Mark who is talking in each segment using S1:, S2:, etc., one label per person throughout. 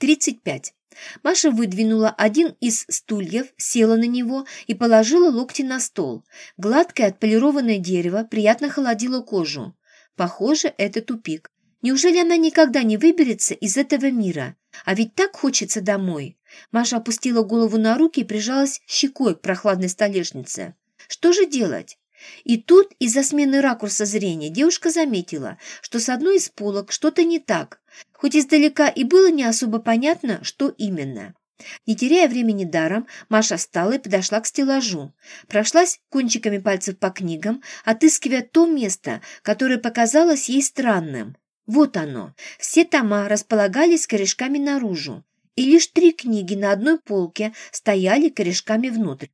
S1: 35. Маша выдвинула один из стульев, села на него и положила локти на стол. Гладкое отполированное дерево приятно холодило кожу. Похоже, это тупик. Неужели она никогда не выберется из этого мира? А ведь так хочется домой. Маша опустила голову на руки и прижалась щекой к прохладной столешнице. Что же делать? И тут из-за смены ракурса зрения девушка заметила, что с одной из полок что-то не так, хоть издалека и было не особо понятно, что именно. Не теряя времени даром, Маша встала и подошла к стеллажу. Прошлась кончиками пальцев по книгам, отыскивая то место, которое показалось ей странным. Вот оно. Все тома располагались корешками наружу, и лишь три книги на одной полке стояли корешками внутрь.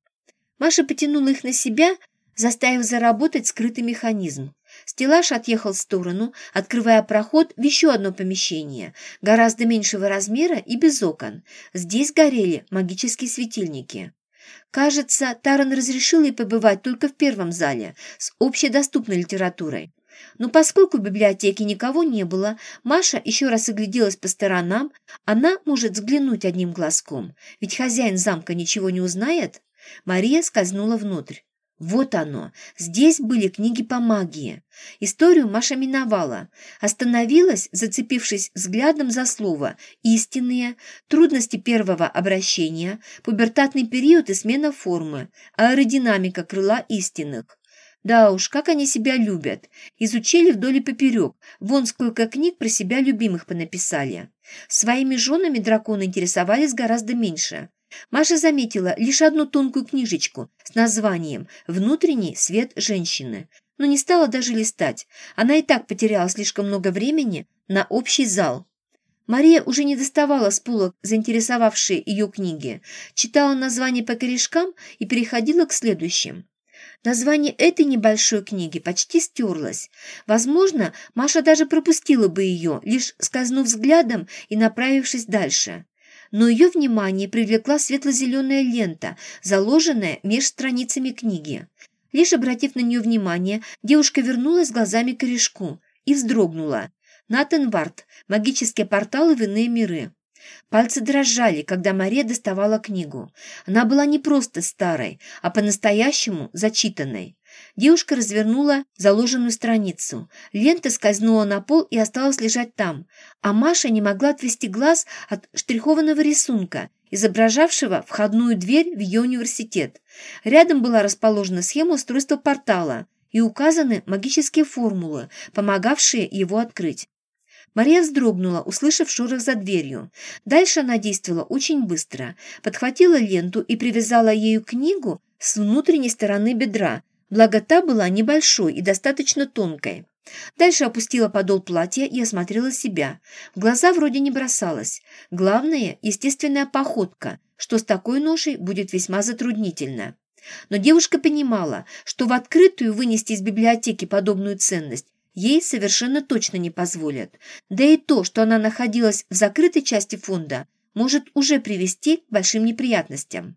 S1: Маша потянула их на себя, заставив заработать скрытый механизм. Стеллаж отъехал в сторону, открывая проход в еще одно помещение, гораздо меньшего размера и без окон. Здесь горели магические светильники. Кажется, Таран разрешил ей побывать только в первом зале с общедоступной литературой. Но поскольку в библиотеке никого не было, Маша еще раз огляделась по сторонам, она может взглянуть одним глазком, ведь хозяин замка ничего не узнает. Мария скользнула внутрь. Вот оно. Здесь были книги по магии. Историю Маша миновала. Остановилась, зацепившись взглядом за слово «истинные», трудности первого обращения, пубертатный период и смена формы, аэродинамика крыла истинных. Да уж, как они себя любят. Изучили вдоль и поперек. Вон сколько книг про себя любимых понаписали. Своими женами драконы интересовались гораздо меньше. Маша заметила лишь одну тонкую книжечку с названием «Внутренний свет женщины», но не стала даже листать. Она и так потеряла слишком много времени на общий зал. Мария уже не доставала с полок заинтересовавшие ее книги, читала названия по корешкам и переходила к следующим. Название этой небольшой книги почти стерлось. Возможно, Маша даже пропустила бы ее, лишь скользнув взглядом и направившись дальше но ее внимание привлекла светло-зеленая лента, заложенная меж страницами книги. Лишь обратив на нее внимание, девушка вернулась глазами к корешку и вздрогнула. Натенвард. Магические порталы в иные миры. Пальцы дрожали, когда Мария доставала книгу. Она была не просто старой, а по-настоящему зачитанной. Девушка развернула заложенную страницу. Лента скользнула на пол и осталась лежать там, а Маша не могла отвести глаз от штрихованного рисунка, изображавшего входную дверь в ее университет. Рядом была расположена схема устройства портала и указаны магические формулы, помогавшие его открыть. Мария вздрогнула, услышав шорох за дверью. Дальше она действовала очень быстро. Подхватила ленту и привязала ею книгу с внутренней стороны бедра, благо та была небольшой и достаточно тонкой. Дальше опустила подол платья и осмотрела себя. В глаза вроде не бросалась. Главное – естественная походка, что с такой ношей будет весьма затруднительно. Но девушка понимала, что в открытую вынести из библиотеки подобную ценность ей совершенно точно не позволят. Да и то, что она находилась в закрытой части фонда, может уже привести к большим неприятностям.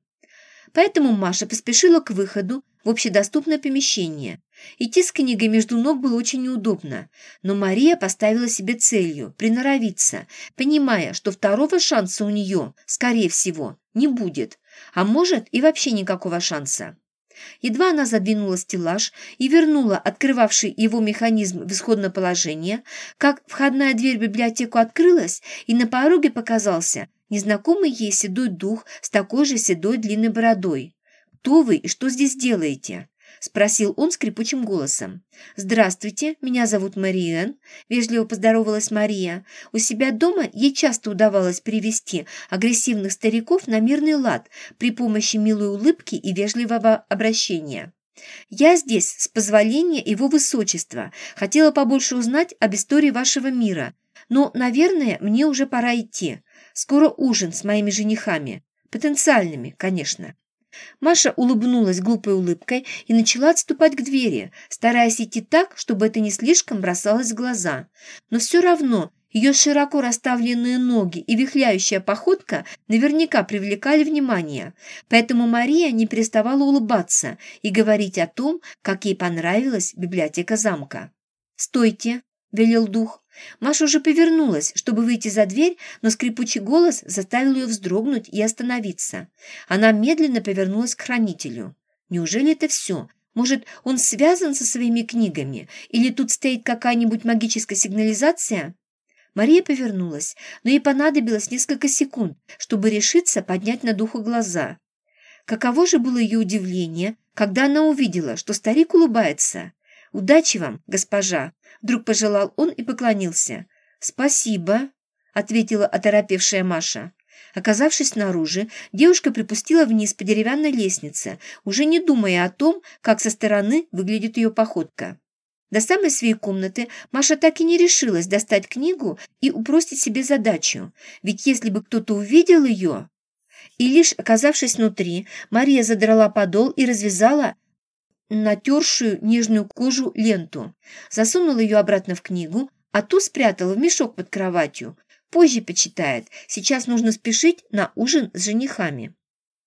S1: Поэтому Маша поспешила к выходу в общедоступное помещение. Идти с книгой между ног было очень неудобно, но Мария поставила себе целью приноровиться, понимая, что второго шанса у нее, скорее всего, не будет, а может и вообще никакого шанса. Едва она задвинула стеллаж и вернула открывавший его механизм в исходное положение, как входная дверь в библиотеку открылась, и на пороге показался незнакомый ей седой дух с такой же седой длинной бородой. «Кто вы и что здесь делаете?» — спросил он скрипучим голосом. «Здравствуйте, меня зовут Мариэн», — вежливо поздоровалась Мария. У себя дома ей часто удавалось привести агрессивных стариков на мирный лад при помощи милой улыбки и вежливого обращения. «Я здесь, с позволения его высочества, хотела побольше узнать об истории вашего мира, но, наверное, мне уже пора идти. Скоро ужин с моими женихами. Потенциальными, конечно». Маша улыбнулась глупой улыбкой и начала отступать к двери, стараясь идти так, чтобы это не слишком бросалось в глаза. Но все равно ее широко расставленные ноги и вихляющая походка наверняка привлекали внимание, поэтому Мария не переставала улыбаться и говорить о том, как ей понравилась библиотека замка. «Стойте!» — велел дух. Маша уже повернулась, чтобы выйти за дверь, но скрипучий голос заставил ее вздрогнуть и остановиться. Она медленно повернулась к хранителю. Неужели это все? Может, он связан со своими книгами? Или тут стоит какая-нибудь магическая сигнализация? Мария повернулась, но ей понадобилось несколько секунд, чтобы решиться поднять на духу глаза. Каково же было ее удивление, когда она увидела, что старик улыбается. «Удачи вам, госпожа!» – вдруг пожелал он и поклонился. «Спасибо!» – ответила оторопевшая Маша. Оказавшись снаружи, девушка припустила вниз по деревянной лестнице, уже не думая о том, как со стороны выглядит ее походка. До самой своей комнаты Маша так и не решилась достать книгу и упростить себе задачу, ведь если бы кто-то увидел ее... И лишь оказавшись внутри, Мария задрала подол и развязала натершую нежную кожу ленту, засунула ее обратно в книгу, а ту спрятала в мешок под кроватью. Позже почитает, сейчас нужно спешить на ужин с женихами.